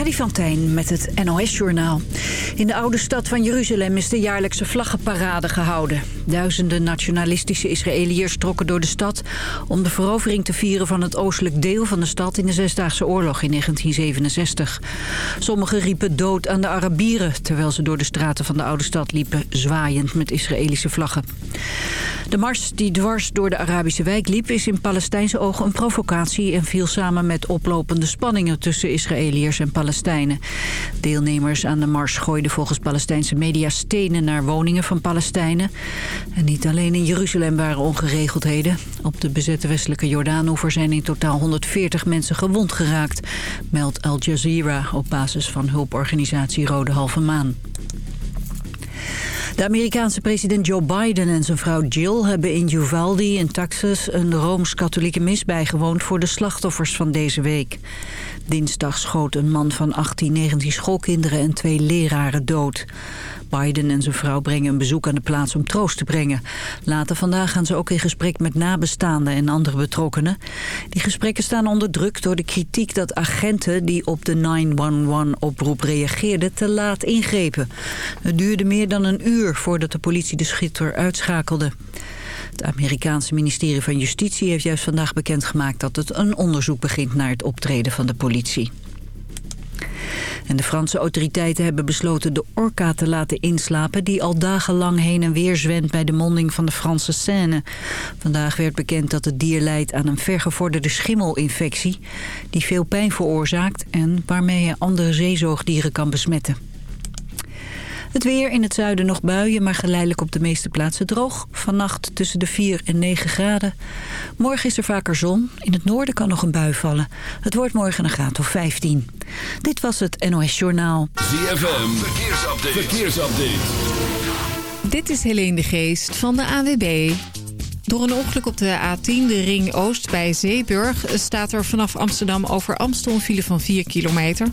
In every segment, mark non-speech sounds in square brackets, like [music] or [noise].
Freddy van met het NOS-journaal. In de oude stad van Jeruzalem is de jaarlijkse vlaggenparade gehouden. Duizenden nationalistische Israëliërs trokken door de stad... om de verovering te vieren van het oostelijk deel van de stad... in de Zesdaagse Oorlog in 1967. Sommigen riepen dood aan de Arabieren... terwijl ze door de straten van de oude stad liepen... zwaaiend met Israëlische vlaggen. De mars die dwars door de Arabische wijk liep... is in Palestijnse ogen een provocatie... en viel samen met oplopende spanningen tussen Israëliërs en Palestijnen. Deelnemers aan de mars gooiden volgens Palestijnse media stenen naar woningen van Palestijnen. En niet alleen in Jeruzalem waren ongeregeldheden. Op de bezette westelijke Jordaanoever zijn in totaal 140 mensen gewond geraakt, meldt Al Jazeera op basis van hulporganisatie Rode Halve Maan. De Amerikaanse president Joe Biden en zijn vrouw Jill hebben in Uvalde in Texas een Rooms-Katholieke mis bijgewoond voor de slachtoffers van deze week. Dinsdag schoot een man van 18, 19 schoolkinderen en twee leraren dood. Biden en zijn vrouw brengen een bezoek aan de plaats om troost te brengen. Later vandaag gaan ze ook in gesprek met nabestaanden en andere betrokkenen. Die gesprekken staan onder druk door de kritiek dat agenten die op de 911-oproep reageerden te laat ingrepen. Het duurde meer dan een uur voordat de politie de schitter uitschakelde. Het Amerikaanse ministerie van Justitie heeft juist vandaag bekendgemaakt dat het een onderzoek begint naar het optreden van de politie. En de Franse autoriteiten hebben besloten de orka te laten inslapen... die al dagenlang heen en weer zwemt bij de monding van de Franse Seine. Vandaag werd bekend dat het dier leidt aan een vergevorderde schimmelinfectie... die veel pijn veroorzaakt en waarmee je andere zeezoogdieren kan besmetten. Het weer in het zuiden nog buien, maar geleidelijk op de meeste plaatsen droog. Vannacht tussen de 4 en 9 graden. Morgen is er vaker zon. In het noorden kan nog een bui vallen. Het wordt morgen een graad of 15. Dit was het NOS Journaal. ZFM, verkeersupdate. verkeersupdate. Dit is Helene de Geest van de AWB. Door een ongeluk op de A10, de Ring Oost bij Zeeburg... staat er vanaf Amsterdam over Amstel een file van 4 kilometer.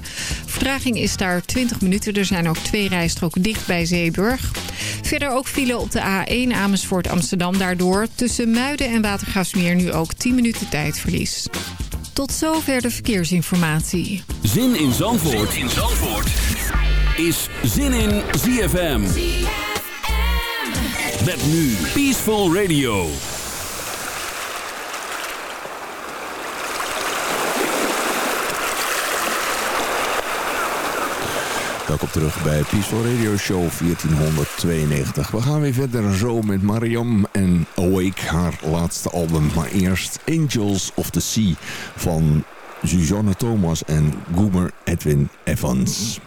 Vertraging is daar 20 minuten. Er zijn ook twee rijstroken dicht bij Zeeburg. Verder ook file op de A1 Amersfoort Amsterdam. Daardoor tussen Muiden en Watergraafsmeer nu ook 10 minuten tijdverlies. Tot zover de verkeersinformatie. Zin in Zandvoort, zin in Zandvoort. is Zin in ZFM. Met nu Peaceful Radio. Welkom terug bij Peaceful Radio Show 1492. We gaan weer verder zo met Mariam en Awake, haar laatste album. Maar eerst Angels of the Sea van Suzanne Thomas en Goomer Edwin Evans.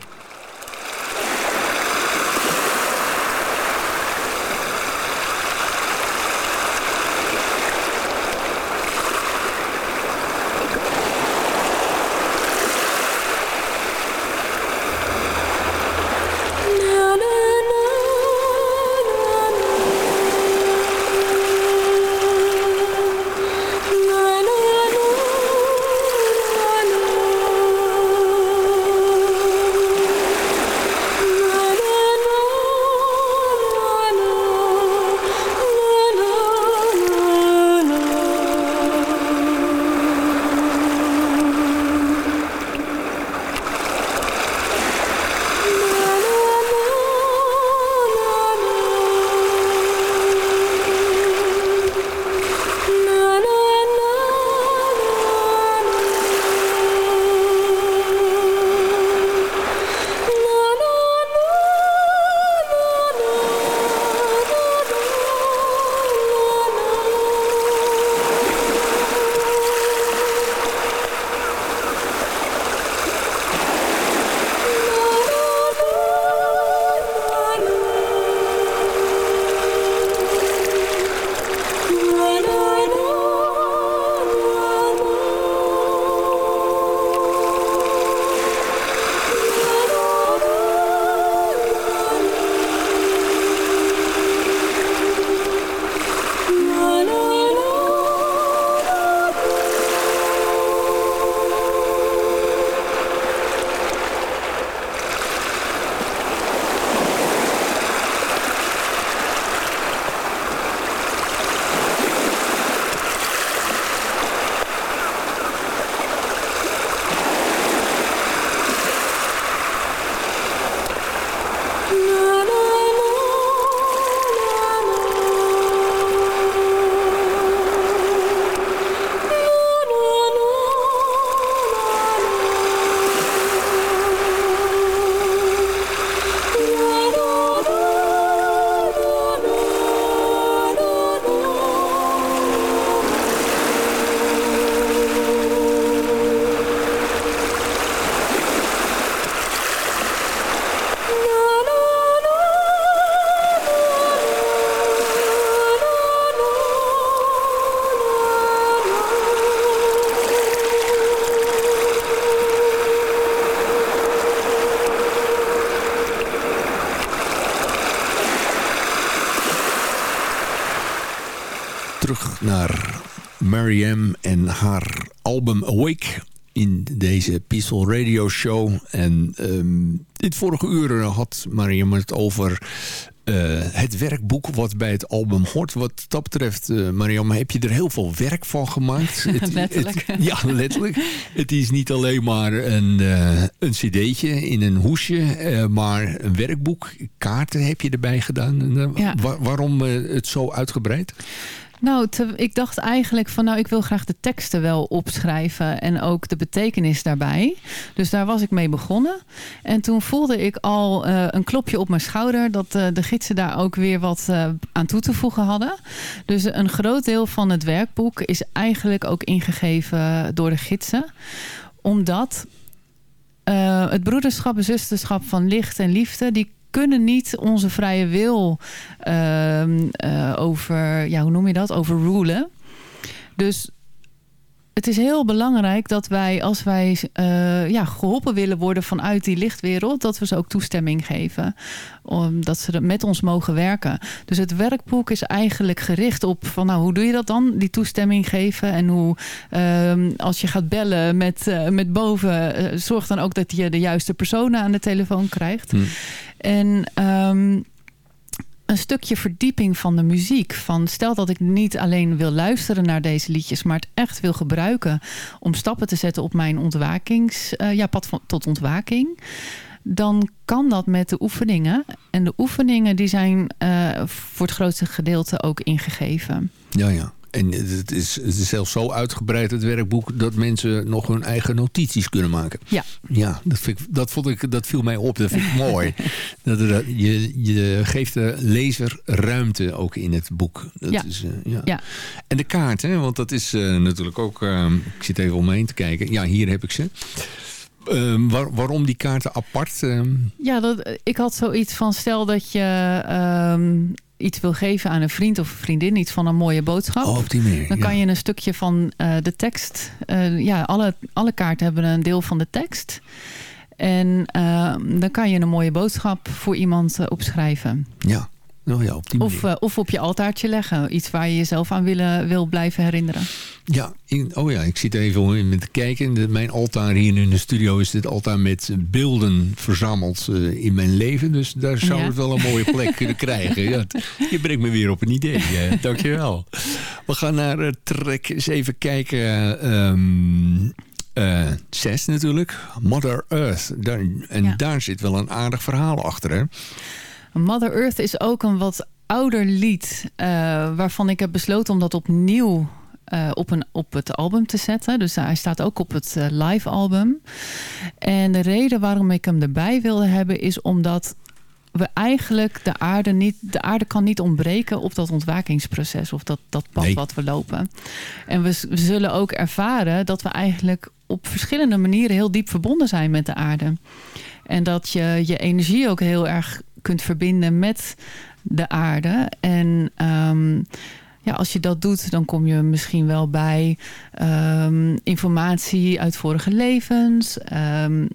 Mariam en haar album Awake in deze Peaceful Radio Show. En um, dit vorige uur had Mariam het over uh, het werkboek wat bij het album hoort. Wat dat betreft, uh, Mariam, heb je er heel veel werk van gemaakt. [laughs] het, letterlijk. Het, ja, letterlijk. het is niet alleen maar een, uh, een cd'tje in een hoesje, maar een werkboek. Kaarten heb je erbij gedaan. Ja. Wa waarom het zo uitgebreid? Nou, ik dacht eigenlijk van nou, ik wil graag de teksten wel opschrijven en ook de betekenis daarbij. Dus daar was ik mee begonnen. En toen voelde ik al uh, een klopje op mijn schouder dat uh, de gidsen daar ook weer wat uh, aan toe te voegen hadden. Dus een groot deel van het werkboek is eigenlijk ook ingegeven door de gidsen. Omdat het broederschap en zusterschap van licht en liefde, die kunnen niet onze vrije wil uh, uh, over, ja, hoe noem je dat, overrulen. Dus het is heel belangrijk dat wij, als wij uh, ja, geholpen willen worden vanuit die lichtwereld, dat we ze ook toestemming geven. Omdat ze met ons mogen werken. Dus het werkboek is eigenlijk gericht op van nou, hoe doe je dat dan? Die toestemming geven. En hoe uh, als je gaat bellen met, uh, met boven, zorg dan ook dat je de juiste personen aan de telefoon krijgt. Hmm. En um, een stukje verdieping van de muziek. Van stel dat ik niet alleen wil luisteren naar deze liedjes, maar het echt wil gebruiken om stappen te zetten op mijn ontwakings, uh, ja, pad tot ontwaking. Dan kan dat met de oefeningen. En de oefeningen die zijn uh, voor het grootste gedeelte ook ingegeven. Ja, ja. En het is, het is zelfs zo uitgebreid, het werkboek, dat mensen nog hun eigen notities kunnen maken. Ja. Ja, dat, vind ik, dat, vond ik, dat viel mij op. Dat vind ik mooi. [laughs] Dat, dat, je, je geeft de lezer ruimte ook in het boek. Dat ja. Is, uh, ja. ja. En de kaart, hè, want dat is uh, natuurlijk ook... Uh, ik zit even om me heen te kijken. Ja, hier heb ik ze. Uh, waar, waarom die kaarten apart? Uh... Ja, dat, ik had zoiets van stel dat je um, iets wil geven aan een vriend of vriendin, iets van een mooie boodschap. Oh, op die manier, dan ja. kan je een stukje van uh, de tekst. Uh, ja, alle, alle kaarten hebben een deel van de tekst. En uh, dan kan je een mooie boodschap voor iemand opschrijven. Ja. Oh ja, op die of, uh, of op je altaartje leggen. Iets waar je jezelf aan willen, wil blijven herinneren. Ja, in, oh ja, ik zit even met te kijken. Mijn altaar hier in de studio is dit altaar met beelden verzameld uh, in mijn leven. Dus daar zou Ja. het wel een mooie plek kunnen [laughs] krijgen. Ja, je brengt me weer op een idee. Uh, dankjewel. We gaan naar track eens even kijken. Um, uh, zes natuurlijk. Mother Earth. Daar, en Ja. daar zit wel een aardig verhaal achter, hè? Mother Earth is ook een wat ouder lied. Uh, waarvan ik heb besloten om dat opnieuw uh, op, een, op het album te zetten. Dus hij staat ook op het uh, live album. En de reden waarom ik hem erbij wilde hebben is omdat we eigenlijk de aarde niet... De aarde kan niet ontbreken op dat ontwakingsproces. Of dat, dat pad Nee. wat we lopen. En we, we zullen ook ervaren dat we eigenlijk op verschillende manieren heel diep verbonden zijn met de aarde. En dat je je energie ook heel erg kunt verbinden met de aarde. En um, ja, als je dat doet, dan kom je misschien wel bij um, informatie uit vorige levens. Um,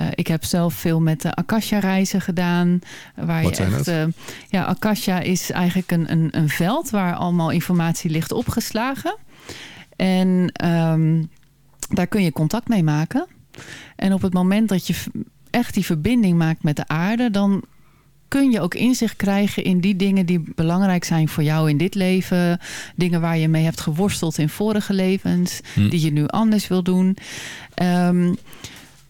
uh, ik heb zelf veel met de Akasha-reizen gedaan. Waar Wat je echt, uh, ja, Akasha is eigenlijk een, een, een veld waar allemaal informatie ligt opgeslagen. En daar kun je contact mee maken. En op het moment dat je echt die verbinding maakt met de aarde, dan kun je ook inzicht krijgen in die dingen die belangrijk zijn voor jou in dit leven. Dingen waar je mee hebt geworsteld in vorige levens, Hm. die je nu anders wil doen. Um,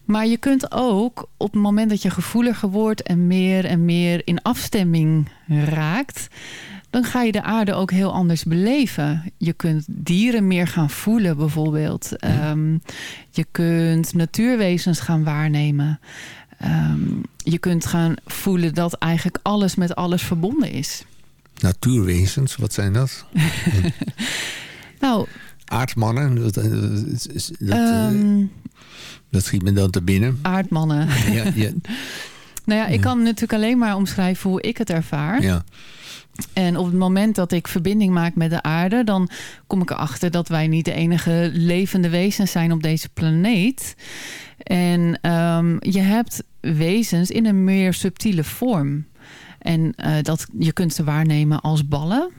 maar je kunt ook op het moment dat je gevoeliger wordt en meer en meer in afstemming raakt, dan ga je de aarde ook heel anders beleven. Je kunt dieren meer gaan voelen bijvoorbeeld. Ja. Um, je kunt natuurwezens gaan waarnemen. Um, je kunt gaan voelen dat eigenlijk alles met alles verbonden is. Natuurwezens, wat zijn dat? [laughs] nou, Aardmannen, dat, dat, dat, um, dat schiet me dan te binnen. Aardmannen. [laughs] Ja, ja, [laughs] nou ja, ik kan natuurlijk alleen maar omschrijven hoe ik het ervaar. ja. En op het moment dat ik verbinding maak met de aarde, dan kom ik erachter dat wij niet de enige levende wezens zijn op deze planeet. En um, je hebt wezens in een meer subtiele vorm. En dat, je kunt ze waarnemen als ballen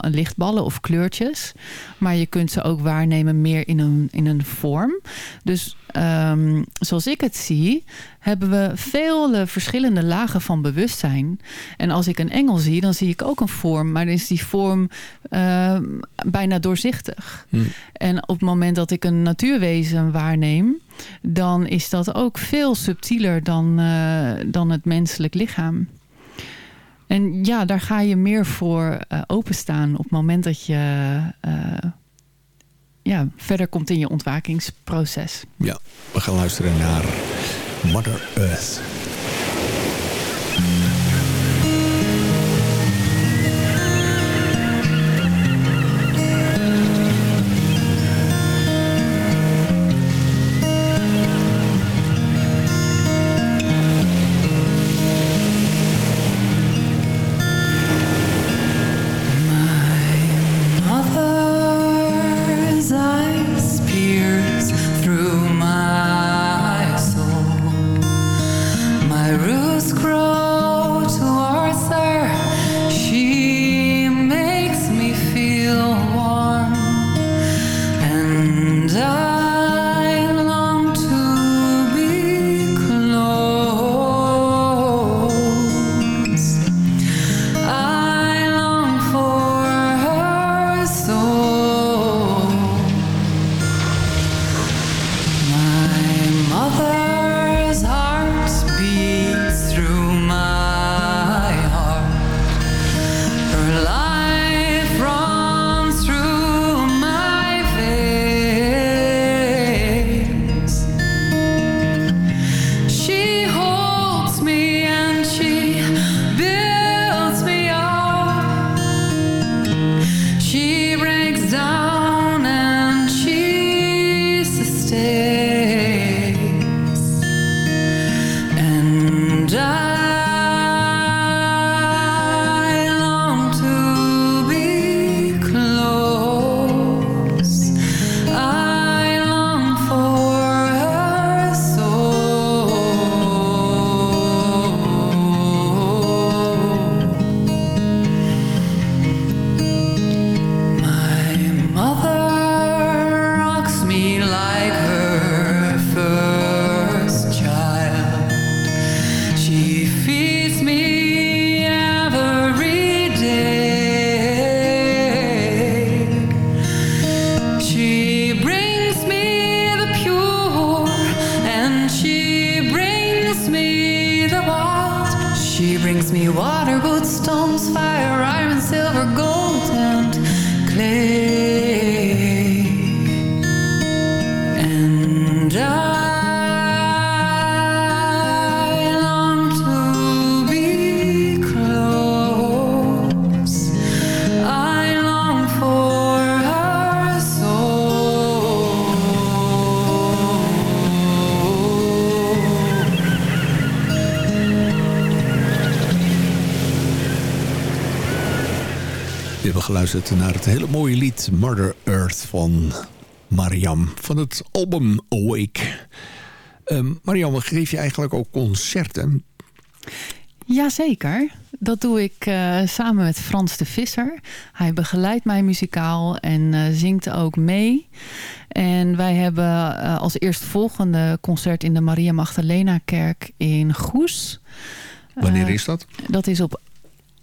lichtballen of kleurtjes. Maar je kunt ze ook waarnemen meer in een, in een vorm. Dus um, zoals ik het zie, hebben we vele verschillende lagen van bewustzijn. En als ik een engel zie, dan zie ik ook een vorm. Maar dan is die vorm uh, bijna doorzichtig. Hm. En op het moment dat ik een natuurwezen waarneem... dan is dat ook veel subtieler dan, uh, dan het menselijk lichaam. En ja, daar ga je meer voor uh, openstaan op het moment dat je uh, ja, verder komt in je ontwakingsproces. Ja, we gaan luisteren naar Mother Earth. Geluisterd naar het hele mooie lied Mother Earth van Mariam van het album Awake. Um, Mariam, geef je eigenlijk ook concerten? Jazeker. Dat doe ik uh, samen met Frans de Visser. Hij begeleidt mij muzikaal en uh, zingt ook mee. En wij hebben uh, als eerstvolgende concert in de Maria Magdalena Kerk in Goes. Wanneer is dat? Dat is op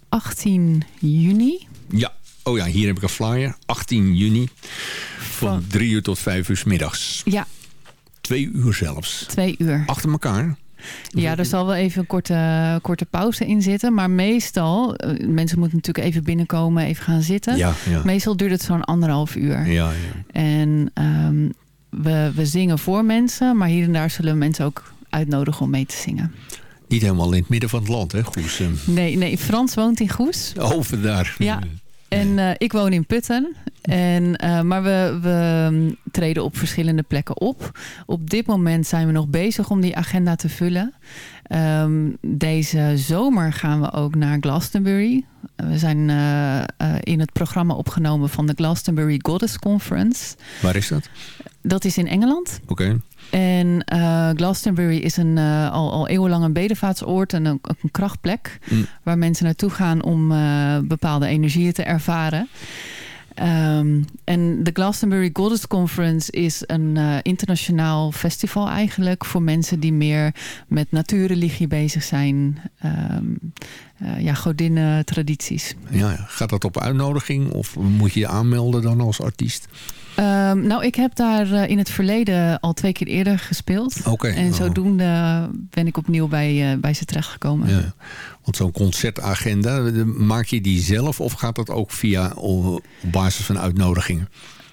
18 juni. Ja, Oh ja, hier heb ik een flyer. 18 juni. Van 3 uur tot 5 uur middags. Ja. Twee uur zelfs. Twee uur. Achter elkaar. Ja, er zal wel even een korte, korte pauze in zitten. Maar meestal, eh, mensen moeten natuurlijk even binnenkomen, even gaan zitten. Ja, ja. Meestal duurt het zo'n anderhalf uur. Ja, ja. En um, we, we zingen voor mensen, maar hier en daar zullen mensen ook uitnodigen om mee te zingen. Niet helemaal in het midden van het land, hè, Goes? Nee, nee Frans woont in Goes. Over daar. Ja, en uh, ik woon in Putten. En, uh, maar we, we treden op verschillende plekken op. Op dit moment zijn we nog bezig om die agenda te vullen. Um, deze zomer gaan we ook naar Glastonbury. We zijn uh, in het programma opgenomen van de Glastonbury Goddess Conference. Waar is dat? Dat is in Engeland. Oké. Okay. En Glastonbury is een, al, al eeuwenlang een bedevaartsoord en een, een krachtplek. Mm. Waar mensen naartoe gaan om bepaalde energieën te ervaren. Um, en de Glastonbury Goddess Conference is een uh, internationaal festival eigenlijk... voor mensen die meer met natuurreligie bezig zijn. Um, ja, godinnen, tradities. Ja, gaat dat op uitnodiging of moet je je aanmelden dan als artiest? Um, nou, ik heb daar uh, in het verleden al twee keer eerder gespeeld. Okay, en zodoende ben ik opnieuw bij, uh, bij ze terechtgekomen. Ja, want zo'n concertagenda, maak je die zelf of gaat dat ook via op basis van uitnodigingen?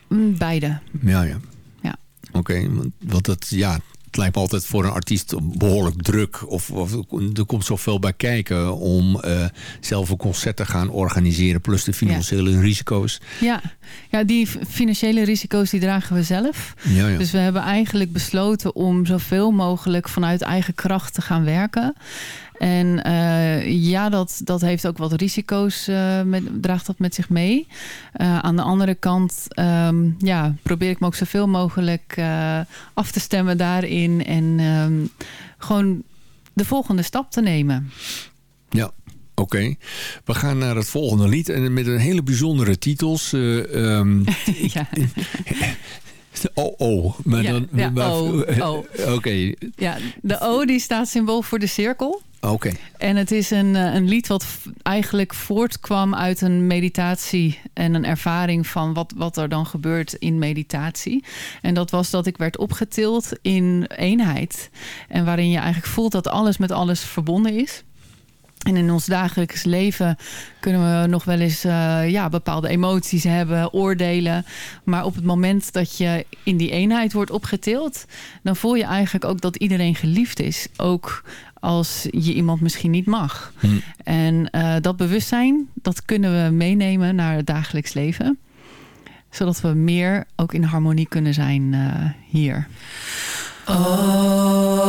Mm, beide. Ja, ja. ja. Oké, okay, want dat, ja, het lijkt me altijd voor een artiest behoorlijk druk. Of, of er komt zoveel bij kijken om uh, zelf een concert te gaan organiseren. Plus de financiële ja. risico's. Ja. ja, die financiële risico's die dragen we zelf. Ja, ja. Dus we hebben eigenlijk besloten om zoveel mogelijk vanuit eigen kracht te gaan werken. En uh, ja, dat, dat heeft ook wat risico's, uh, met, draagt dat met zich mee. Uh, aan de andere kant um, ja, probeer ik me ook zoveel mogelijk af te stemmen daarin. En um, gewoon de volgende stap te nemen. Ja, Oké, okay. we gaan naar het volgende lied. En met een hele bijzondere titels. Um, [laughs] ja. [laughs] Oh, oh. Maar ja, dan, ja, maar, oh, oh. [laughs] Oké. Okay. Ja, de O die staat symbool voor de cirkel. Oké. Okay. En het is een, een lied wat eigenlijk voortkwam uit een meditatie en een ervaring van wat, wat er dan gebeurt in meditatie. En dat was dat ik werd opgetild in eenheid. En waarin je eigenlijk voelt dat alles met alles verbonden is. En in ons dagelijks leven kunnen we nog wel eens uh, ja, bepaalde emoties hebben, oordelen. Maar op het moment dat je in die eenheid wordt opgetild... dan voel je eigenlijk ook dat iedereen geliefd is. Ook als je iemand misschien niet mag. Hm. En uh, dat bewustzijn, dat kunnen we meenemen naar het dagelijks leven. Zodat we meer ook in harmonie kunnen zijn uh, hier. Oh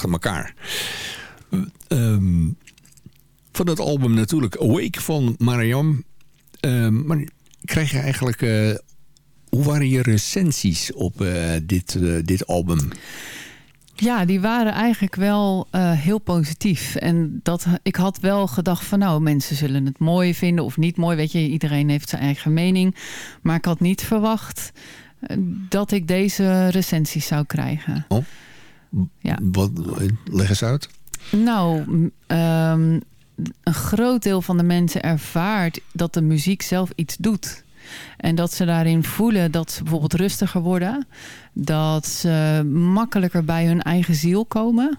achter elkaar. Um, van dat album natuurlijk Awake van Mariam. Um, maar krijg je eigenlijk... Uh, hoe waren je recensies op uh, dit, dit album? Ja, die waren eigenlijk wel uh, heel positief. En dat, ik had wel gedacht van nou, mensen zullen het mooi vinden of niet mooi. Weet je, iedereen heeft zijn eigen mening. Maar ik had niet verwacht dat ik deze recensies zou krijgen. Oh, ja. wat, leg eens uit. Nou, um, een groot deel van de mensen ervaart dat de muziek zelf iets doet. En dat ze daarin voelen dat ze bijvoorbeeld rustiger worden. Dat ze makkelijker bij hun eigen ziel komen.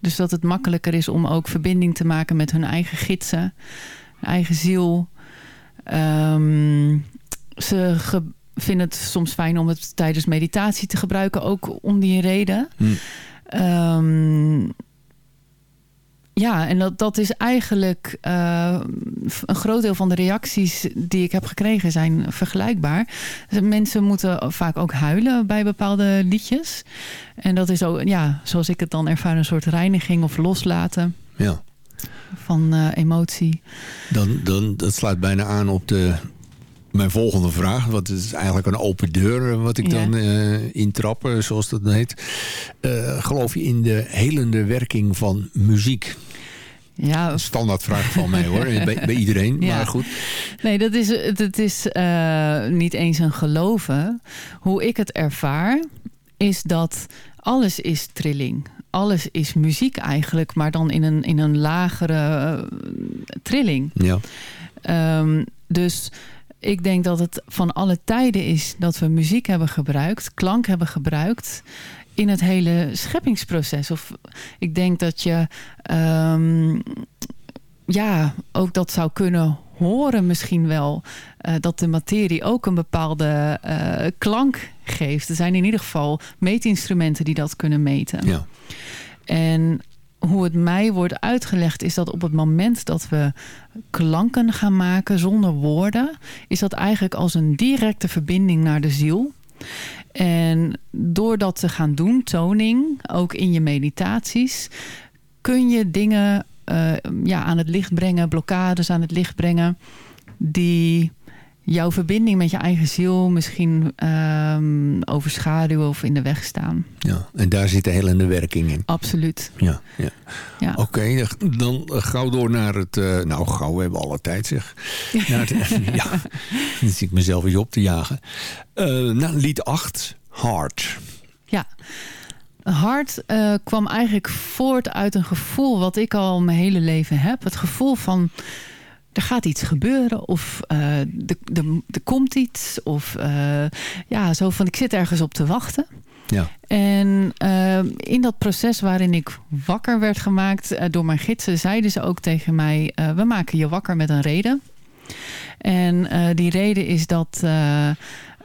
Dus dat het makkelijker is om ook verbinding te maken met hun eigen gidsen. Eigen ziel. Um, ze vinden het soms fijn om het tijdens meditatie te gebruiken. Ook om die reden. Hm. Um, ja, en dat, dat is eigenlijk uh, een groot deel van de reacties die ik heb gekregen zijn vergelijkbaar. Dus mensen moeten vaak ook huilen bij bepaalde liedjes. En dat is ook, ja, zoals ik het dan ervaar, een soort reiniging of loslaten. Ja. Van uh, emotie. Dan, dan, dat sluit bijna aan op de, mijn volgende vraag. Wat is eigenlijk een open deur wat ik dan uh, intrap, zoals dat heet. Uh, geloof je in de helende werking van muziek? Ja. Een standaardvraag van mij hoor, [laughs] bij, bij iedereen. Ja. Maar goed. Nee, dat is, het is uh, niet eens een geloven. Hoe ik het ervaar, is dat alles is trilling. Alles is muziek eigenlijk, maar dan in een, in een lagere uh, trilling. Ja. Um, dus ik denk dat het van alle tijden is dat we muziek hebben gebruikt, klank hebben gebruikt in het hele scheppingsproces. Of ik denk dat je um, ja, ook dat zou kunnen horen misschien wel. Uh, dat de materie ook een bepaalde uh, klank geeft. Er zijn in ieder geval meetinstrumenten die dat kunnen meten. Ja. En hoe het mij wordt uitgelegd is dat op het moment dat we klanken gaan maken zonder woorden... is dat eigenlijk als een directe verbinding naar de ziel. En door dat te gaan doen, toning, ook in je meditaties, kun je dingen uh, ja, aan het licht brengen, blokkades aan het licht brengen, die jouw verbinding met je eigen ziel misschien um, overschaduwen of in de weg staan. Ja, en daar zit de helende werking in. Absoluut. Ja, ja. ja. Oké, okay, dan gauw door naar het... Uh, nou, gauw, we hebben alle tijd zeg. [laughs] het, ja, dan zit ik mezelf eens op te jagen. Uh, naar lied 8, Hard. Ja, Hard uh, kwam eigenlijk voort uit een gevoel wat ik al mijn hele leven heb. Het gevoel van er gaat iets gebeuren of uh, er, komt iets. Of uh, ja, zo van ik zit ergens op te wachten. Ja. En uh, in dat proces waarin ik wakker werd gemaakt door mijn gidsen... zeiden ze ook tegen mij, we maken je wakker met een reden. En die reden is dat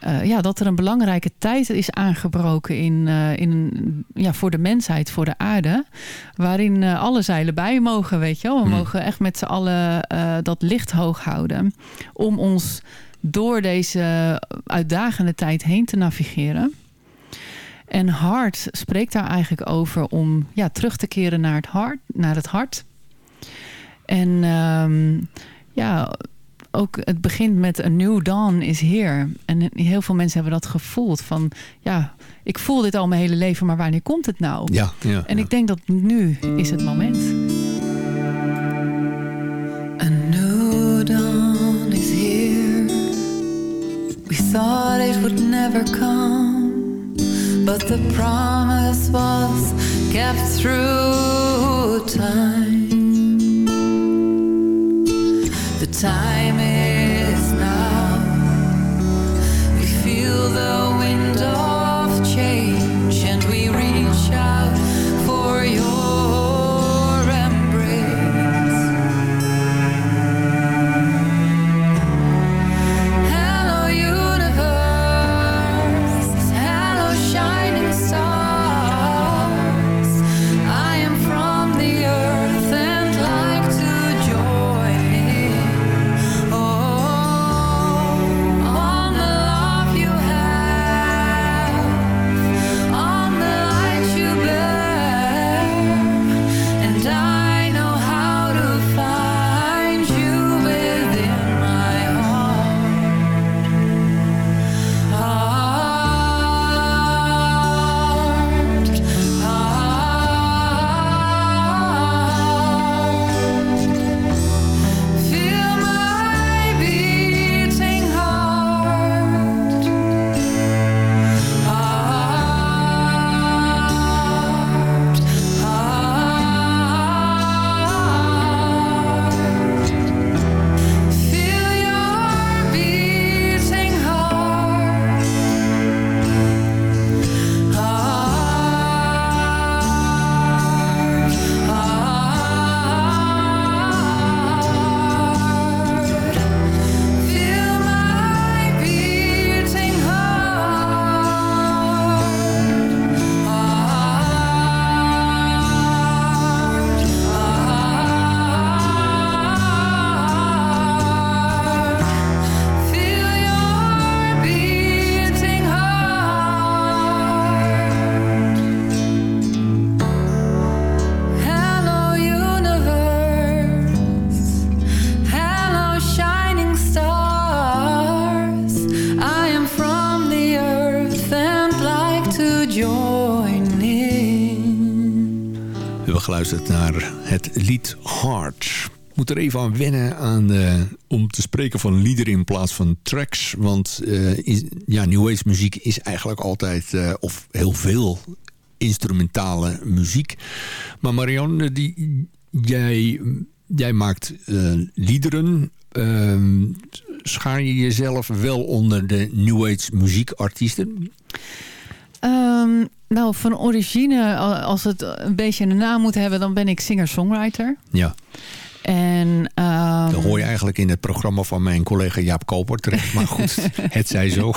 uh, ja, dat er een belangrijke tijd is aangebroken in, uh, in, ja, voor de mensheid, voor de aarde. Waarin uh, alle zeilen bij mogen, weet je wel. We hmm. mogen echt met z'n allen dat licht hoog houden. Om ons door deze uitdagende tijd heen te navigeren. En hart spreekt daar eigenlijk over om ja, terug te keren naar het hart. Naar het hart. En um, ja, ook het begint met een new dawn is here. En heel veel mensen hebben dat gevoeld van ja, ik voel dit al mijn hele leven, maar wanneer komt het nou? Ja, ja, en ik denk dat nu is het moment. A new dawn is here. We thought it would never come. But the promise was kept through time. Time is er even aan wennen aan, uh, om te spreken van liederen in plaats van tracks. Want uh, is, ja, New Age muziek is eigenlijk altijd, uh, of heel veel, instrumentale muziek. Maar Marianne, die, jij, jij maakt liederen. Ehm, schaar je jezelf wel onder de New Age muziekartiesten? Um, nou, van origine, als het een beetje een naam moet hebben... dan ben ik singer-songwriter. Ja. En, um, Dan hoor je eigenlijk in het programma van mijn collega Jaap Koper terecht. Maar goed, [laughs] het zij zo.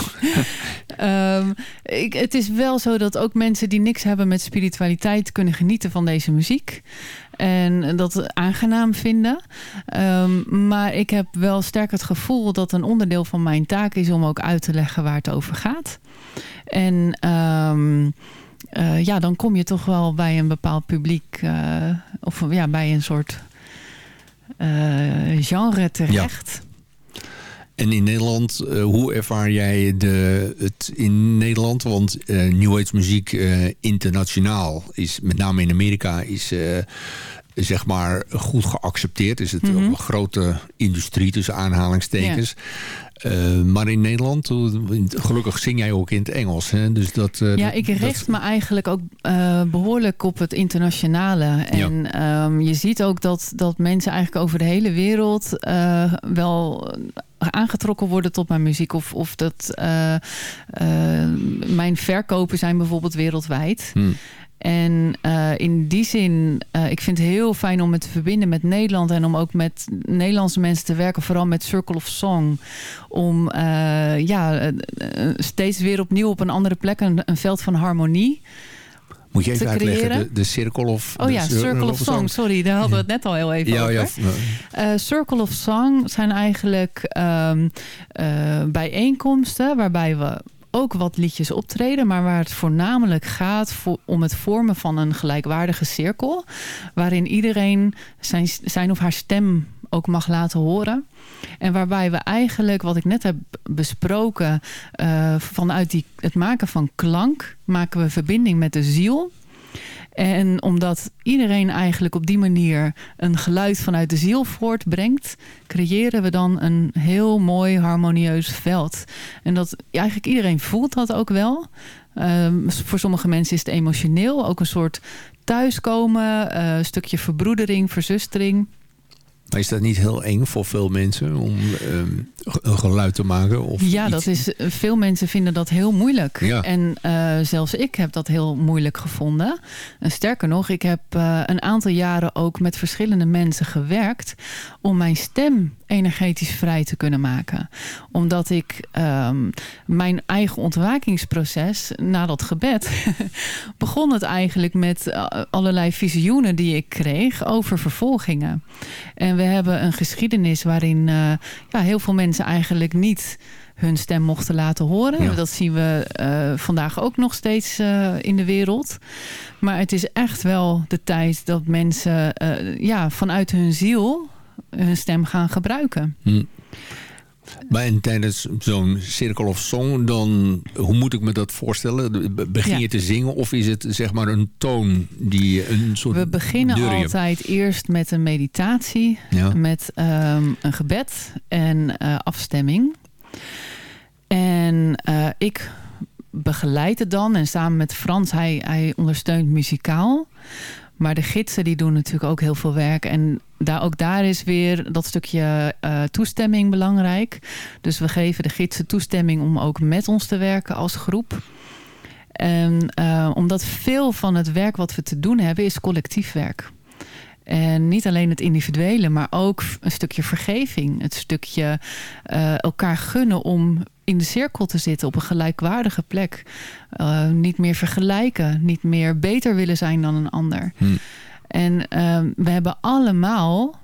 um, ik, het is wel zo dat ook mensen die niks hebben met spiritualiteit... kunnen genieten van deze muziek. En dat aangenaam vinden. Um, maar ik heb wel sterk het gevoel dat een onderdeel van mijn taak is... om ook uit te leggen waar het over gaat. En... Uh, ja, dan kom je toch wel bij een bepaald publiek... Uh, of ja, bij een soort genre terecht. En in Nederland, uh, hoe ervaar jij de, het in Nederland? Want uh, New Age muziek internationaal is, met name in Amerika, is zeg maar goed geaccepteerd. Is het mm -hmm. een grote industrie tussen aanhalingstekens. Ja. Uh, maar in Nederland, gelukkig zing jij ook in het Engels. Hè? Dus dat, uh, ja, ik richt dat... me eigenlijk ook uh, behoorlijk op het internationale. En ja. um, je ziet ook dat, dat mensen eigenlijk over de hele wereld wel aangetrokken worden tot mijn muziek. Of, of dat mijn verkopen zijn bijvoorbeeld wereldwijd. Hmm. En uh, in die zin, uh, ik vind het heel fijn om me te verbinden met Nederland. En om ook met Nederlandse mensen te werken. Vooral met Circle of Song. Om uh, ja, steeds weer opnieuw op een andere plek een, een veld van harmonie moet je even uitleggen, de, de Circle of... Oh ja, Circle of Song, sorry, daar hadden we het net al heel even ja, over. Ja, uh, Circle of Song zijn eigenlijk um, uh, bijeenkomsten waarbij we ook wat liedjes optreden, maar waar het voornamelijk gaat voor, om het vormen van een gelijkwaardige cirkel. Waarin iedereen zijn, zijn of haar stem ook mag laten horen. En waarbij we eigenlijk, wat ik net heb besproken, uh, vanuit die, het maken van klank, maken we verbinding met de ziel. En omdat iedereen eigenlijk op die manier een geluid vanuit de ziel voortbrengt, creëren we dan een heel mooi harmonieus veld. En dat eigenlijk iedereen voelt dat ook wel. Um, voor sommige mensen is het emotioneel ook een soort thuiskomen, een stukje verbroedering, verzustering. Maar is dat niet heel eng voor veel mensen om um, een geluid te maken? Of ja, iets? dat is, veel mensen vinden dat heel moeilijk. Ja. En uh, zelfs ik heb dat heel moeilijk gevonden. En sterker nog, ik heb uh, een aantal jaren ook met verschillende mensen gewerkt... om mijn stem energetisch vrij te kunnen maken. Omdat ik um, mijn eigen ontwakingsproces na dat gebed... [laughs] begon het eigenlijk met allerlei visioenen die ik kreeg over vervolgingen. En we hebben een geschiedenis waarin uh, ja, heel veel mensen eigenlijk niet hun stem mochten laten horen. Ja. Dat zien we uh, vandaag ook nog steeds uh, in de wereld. Maar het is echt wel de tijd dat mensen ja, vanuit hun ziel hun stem gaan gebruiken. Hm. Maar en tijdens zo'n Circle of Song, dan, hoe moet ik me dat voorstellen? Begin ja. je te zingen of is het zeg maar een toon die een soort... We beginnen altijd eerst met een meditatie, ja. met um, een gebed en uh, afstemming. En uh, ik begeleid het dan en samen met Frans, hij, hij ondersteunt muzikaal. Maar de gidsen die doen natuurlijk ook heel veel werk. En daar, ook daar is weer dat stukje uh, toestemming belangrijk. Dus we geven de gidsen toestemming om ook met ons te werken als groep. En uh, omdat veel van het werk wat we te doen hebben is collectief werk. En niet alleen het individuele, maar ook een stukje vergeving. Het stukje uh, elkaar gunnen om in de cirkel te zitten op een gelijkwaardige plek. Uh, niet meer vergelijken, niet meer beter willen zijn dan een ander. Hm. En uh, we hebben allemaal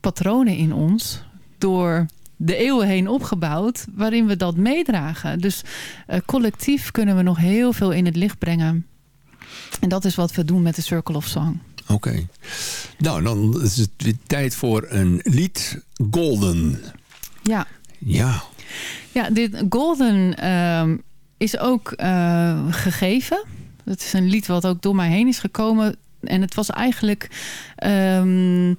patronen in ons door de eeuwen heen opgebouwd waarin we dat meedragen. Dus collectief kunnen we nog heel veel in het licht brengen. En dat is wat we doen met de Circle of Song. Oké. Okay. Nou, dan is het weer tijd voor een lied. Golden. Ja. Ja. Ja, dit Golden um, is ook uh, gegeven Het is een lied wat ook door mij heen is gekomen en het was eigenlijk um,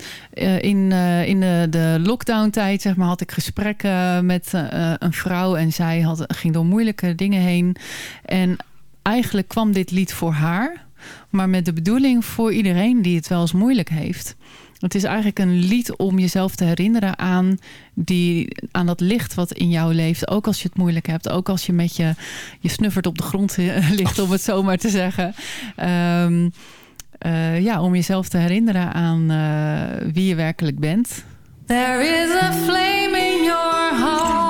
in, uh, in de, de lockdown-tijd, zeg maar, had ik gesprekken met uh, een vrouw en zij had, ging door moeilijke dingen heen. En eigenlijk kwam dit lied voor haar, maar met de bedoeling voor iedereen die het wel eens moeilijk heeft. Het is eigenlijk een lied om jezelf te herinneren aan, die, aan dat licht wat in jou leeft. Ook als je het moeilijk hebt. Ook als je met je, je snuffert op de grond [laughs] ligt, om het zo maar te zeggen. Um, uh, ja, om jezelf te herinneren aan uh, wie je werkelijk bent. There is a flame in your heart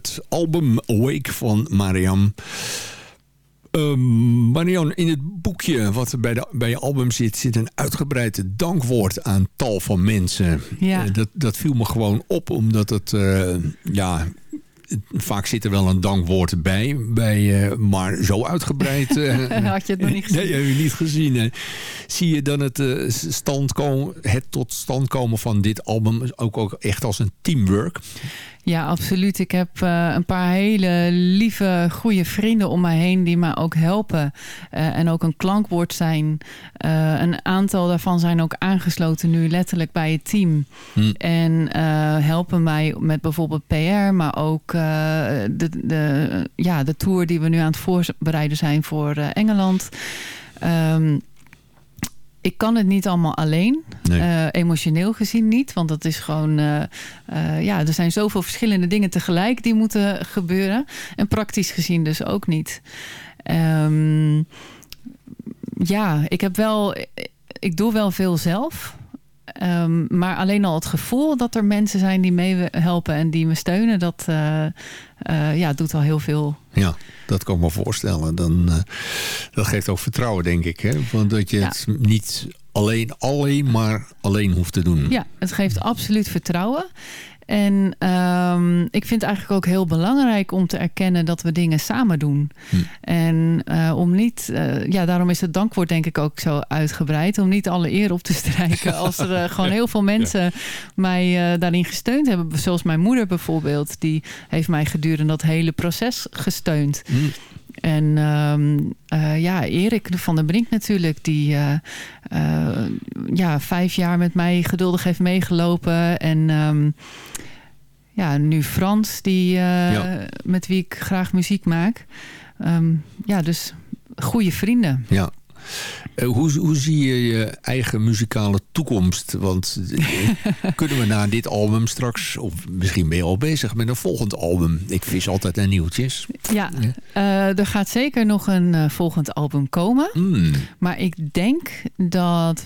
het album Awake van Mariam. Marianne, in het boekje wat er bij, de, bij je album zit... zit een uitgebreid dankwoord aan tal van mensen. Ja. Eh, dat, dat viel me gewoon op, omdat het... eh, ja, vaak zit er wel een dankwoord bij, bij eh, maar zo uitgebreid... [laughs] Had je het nog niet gezien? Nee, heb je niet gezien. hè. Zie je dan het, stand komen, het tot stand komen van dit album ook, ook echt als een teamwork? Ja, absoluut. Ik heb eh, een paar hele lieve, goede vrienden om mij heen die mij ook helpen. eh, en ook een klankwoord zijn. Eh, een aantal daarvan zijn ook aangesloten nu letterlijk bij het team. Hm. En helpen mij met bijvoorbeeld PR, maar ook de, de, ja, de tour die we nu aan het voorbereiden zijn voor Engeland. Ehm, ik kan het niet allemaal alleen. Nee. Eh, emotioneel gezien niet. Want dat is gewoon... eh, eh, ja, er zijn zoveel verschillende dingen tegelijk die moeten gebeuren. En praktisch gezien dus ook niet. Ehm, ja, ik heb wel... Ik doe wel veel zelf. Ehm, maar alleen al het gevoel dat er mensen zijn die meehelpen en die me steunen... dat eh, eh, ja, doet al heel veel. Ja, dat kan ik me voorstellen. Dan, eh, dat geeft ook vertrouwen, denk ik. Hè? Want dat je Ja. het niet alleen, alleen maar alleen hoeft te doen. Ja, het geeft absoluut vertrouwen. En ehm, ik vind het eigenlijk ook heel belangrijk om te erkennen dat we dingen samen doen. Hm. En uh, om niet, uh, ja, daarom is het dankwoord denk ik ook zo uitgebreid. Om niet alle eer op te strijken. [laughs] Als er uh, gewoon heel veel mensen ja. mij daarin gesteund hebben. Zoals mijn moeder bijvoorbeeld. Die heeft mij gedurende dat hele proces gesteund. Hm. En um, uh, ja, Erik van der Brink natuurlijk, die uh, uh, ja, vijf jaar met mij geduldig heeft meegelopen. En um, ja, nu Frans, die, ja. met wie ik graag muziek maak. Um, ja, dus goede vrienden. Ja. Uh, hoe, hoe zie je je eigen muzikale toekomst? Want [laughs] kunnen we na dit album straks, of misschien ben je al bezig met een volgend album? Ik vis altijd naar nieuwtjes. Ja, ja. Uh, er gaat zeker nog een volgend album komen. Mm. Maar ik denk dat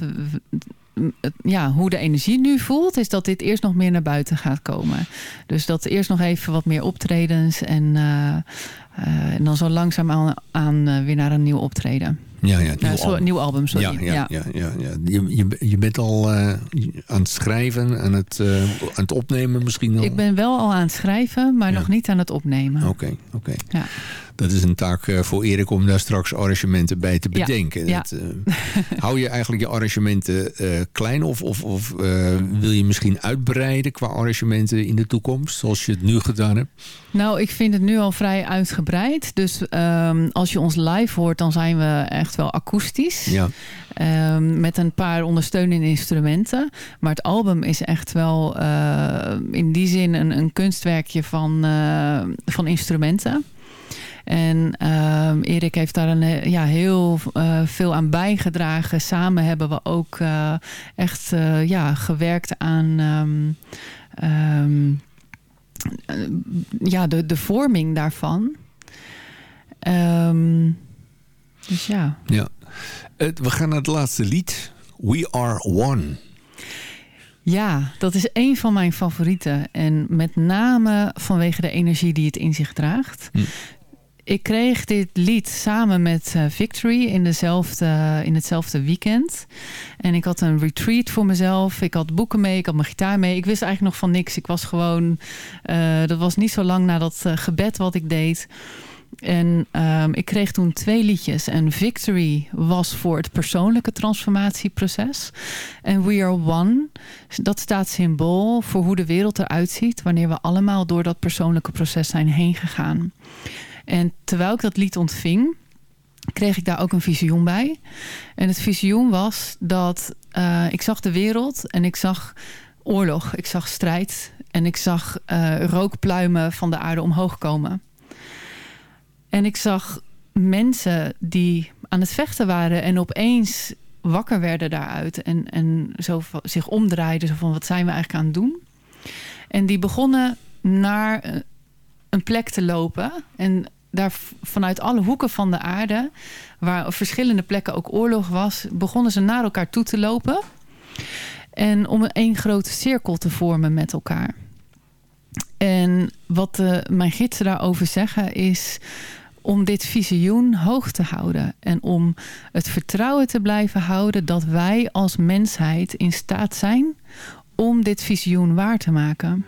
ja, hoe de energie nu voelt, is dat dit eerst nog meer naar buiten gaat komen. Dus dat eerst nog even wat meer optredens en, uh, uh, en dan zo langzaam aan, aan uh, weer naar een nieuw optreden. Ja, ja, nieuw, album. nieuw album, sorry. Ja, ja, ja. ja, ja. Je, je, je bent al uh, aan het schrijven, aan het, uh, aan het opnemen misschien al? Ik ben wel al aan het schrijven, maar nog niet aan het opnemen. Oké, okay, oké. Okay. Ja. Dat is een taak uh, voor Erik om daar straks arrangementen bij te bedenken. Ja. Dat, hou je eigenlijk je arrangementen klein of, of, of wil je misschien uitbreiden qua arrangementen in de toekomst, zoals je het nu gedaan hebt? Nou, ik vind het nu al vrij uitgebreid. Dus um, als je ons live hoort, dan zijn we echt wel akoestisch. Ja. Um, met een paar ondersteunende instrumenten. Maar het album is echt wel uh, in die zin een, een kunstwerkje van, uh, van instrumenten. En um, Erik heeft daar een, ja, heel uh, veel aan bijgedragen. Samen hebben we ook echt ja, gewerkt aan... Um, ja, de, de vorming daarvan. Um, dus ja. ja. We gaan naar het laatste lied. We Are One. Ja, dat is een van mijn favorieten. En met name vanwege de energie die het in zich draagt. Hm. Ik kreeg dit lied samen met uh, Victory in, dezelfde, in hetzelfde weekend. En ik had een retreat voor mezelf. Ik had boeken mee, ik had mijn gitaar mee. Ik wist eigenlijk nog van niks. Ik was gewoon... Uh, dat was niet zo lang na dat gebed wat ik deed. En um, ik kreeg toen twee liedjes. En Victory was voor het persoonlijke transformatieproces. En We Are One, dat staat symbool voor hoe de wereld eruit ziet... wanneer we allemaal door dat persoonlijke proces zijn heen gegaan. En terwijl ik dat lied ontving, kreeg ik daar ook een visioen bij. En het visioen was dat uh, ik zag de wereld en ik zag oorlog. Ik zag strijd en ik zag uh, rookpluimen van de aarde omhoog komen. En ik zag mensen die aan het vechten waren en opeens wakker werden daaruit. En, en zo zich omdraaiden. Zo van, wat zijn we eigenlijk aan het doen? En die begonnen naar een plek te lopen. En daar vanuit alle hoeken van de aarde, waar op verschillende plekken ook oorlog was, begonnen ze naar elkaar toe te lopen. En om een één grote cirkel te vormen met elkaar. En wat uh, mijn gidsen daarover zeggen is om dit visioen hoog te houden. En om het vertrouwen te blijven houden dat wij als mensheid in staat zijn om dit visioen waar te maken.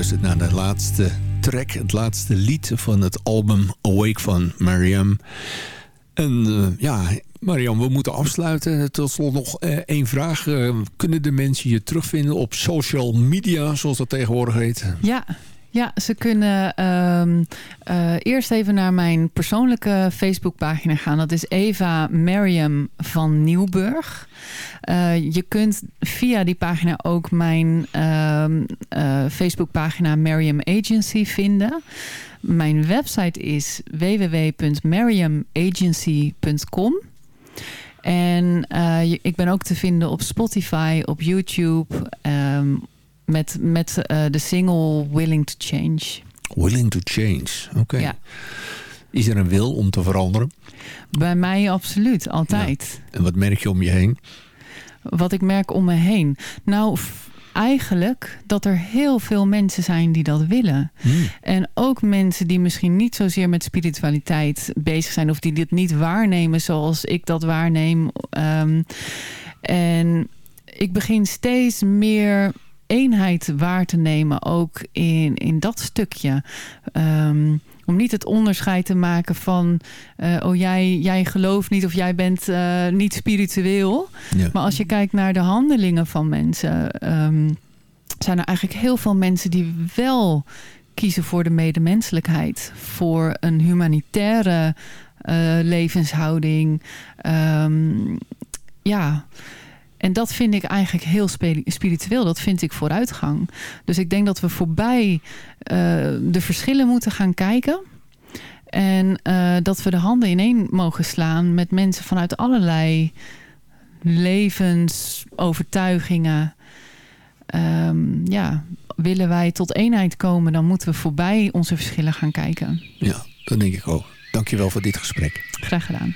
Geluisterd naar de laatste track, het laatste lied van het album Awake van Mariam. En uh, ja, Mariam, we moeten afsluiten. Tot slot nog uh, één vraag. Uh, kunnen de mensen je terugvinden op social media, zoals dat tegenwoordig heet? Ja, ja, ze kunnen um, uh, eerst even naar mijn persoonlijke Facebookpagina gaan. Dat is Eva Mariam van Nieuwburg. Uh, je kunt via die pagina ook mijn uh, Facebookpagina Mariam Agency vinden. Mijn website is www.mariamagency.com. En ik ben ook te vinden op Spotify, op YouTube... Um, met, met uh, de single Willing to Change. Willing to Change, oké. Okay. Ja. Is er een wil om te veranderen? Bij mij absoluut, altijd. Ja. En wat merk je om je heen? Wat ik merk om me heen? Nou, eigenlijk dat er heel veel mensen zijn die dat willen. Hmm. En ook mensen die misschien niet zozeer met spiritualiteit bezig zijn... of die dit niet waarnemen zoals ik dat waarneem. Um, en ik begin steeds meer eenheid waar te nemen, ook in, in dat stukje. Um, om niet het onderscheid te maken van... Uh, oh, jij, jij gelooft niet of jij bent uh, niet spiritueel. Ja. Maar als je kijkt naar de handelingen van mensen... Um, zijn er eigenlijk heel veel mensen die wel kiezen voor de medemenselijkheid. Voor een humanitaire uh, levenshouding. Um, ja... En dat vind ik eigenlijk heel spiritueel. Dat vind ik vooruitgang. Dus ik denk dat we voorbij uh, de verschillen moeten gaan kijken. En uh, dat we de handen ineen mogen slaan met mensen vanuit allerlei levensovertuigingen. Um, ja, willen wij tot eenheid komen, dan moeten we voorbij onze verschillen gaan kijken. Ja, dat denk ik ook. Dankjewel voor dit gesprek. Graag gedaan.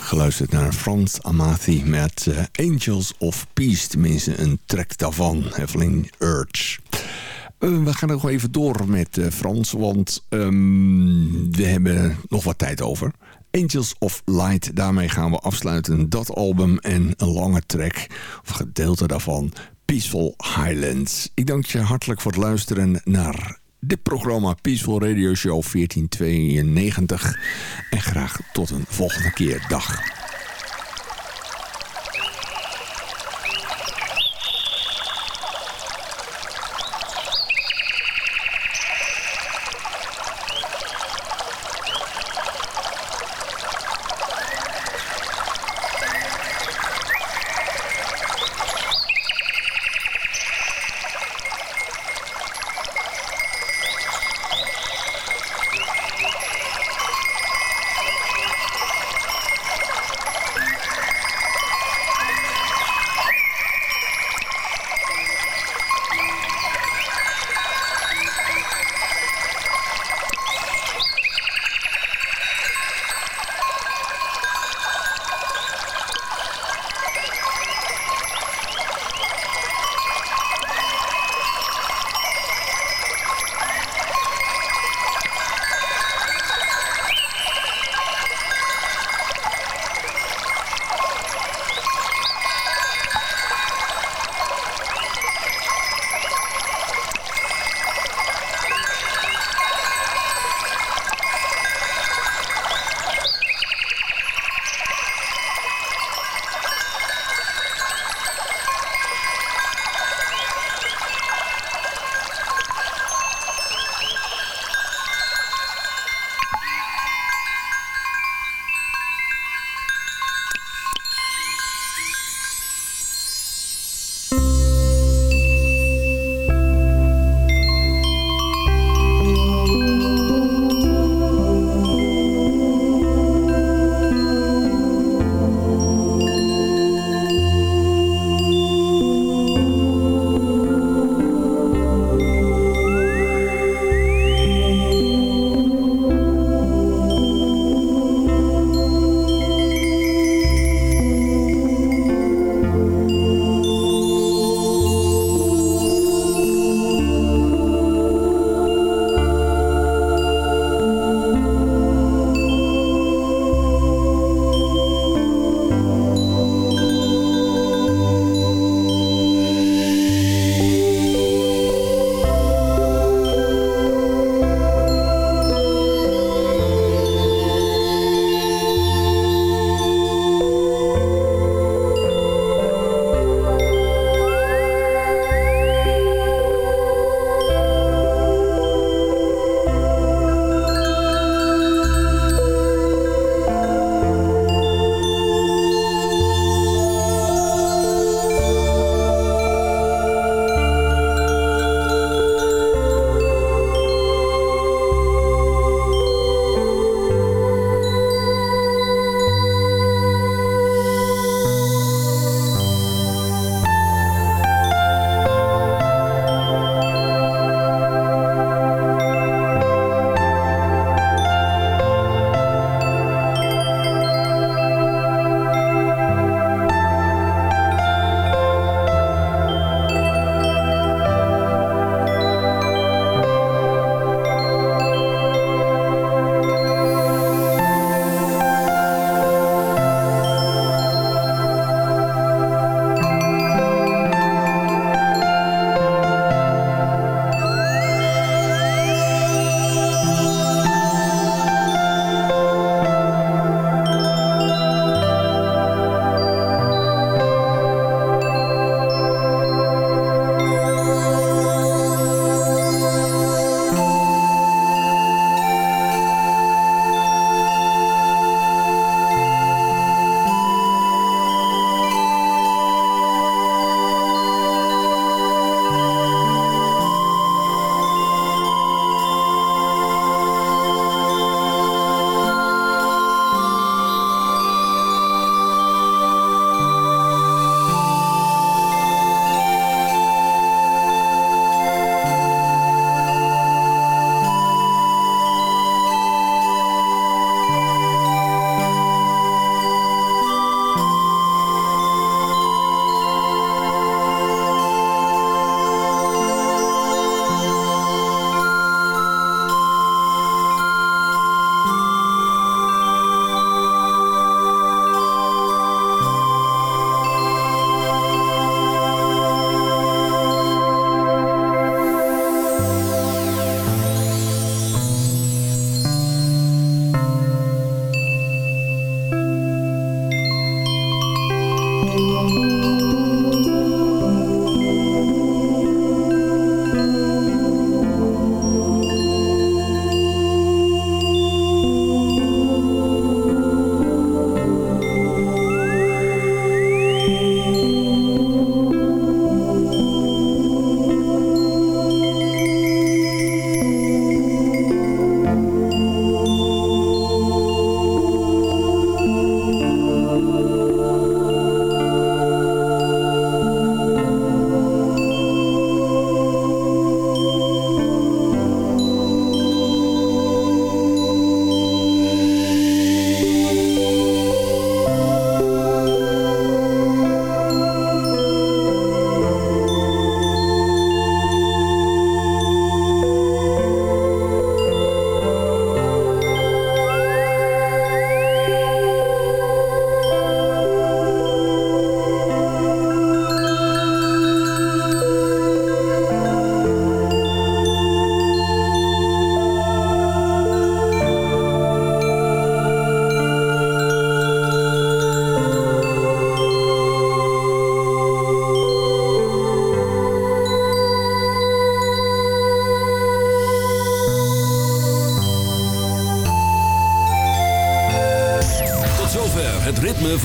Geluisterd naar Frans Amathi met uh, Angels of Peace. Tenminste, een track daarvan. Evelyn Urge. Uh, we gaan nog even door met uh, Frans, want um, we hebben nog wat tijd over. Angels of Light, daarmee gaan we afsluiten dat album en een lange track, of gedeelte daarvan, Peaceful Highlands. Ik dank je hartelijk voor het luisteren naar dit programma Peaceful Radio Show 1492. En graag tot een volgende keer. Dag.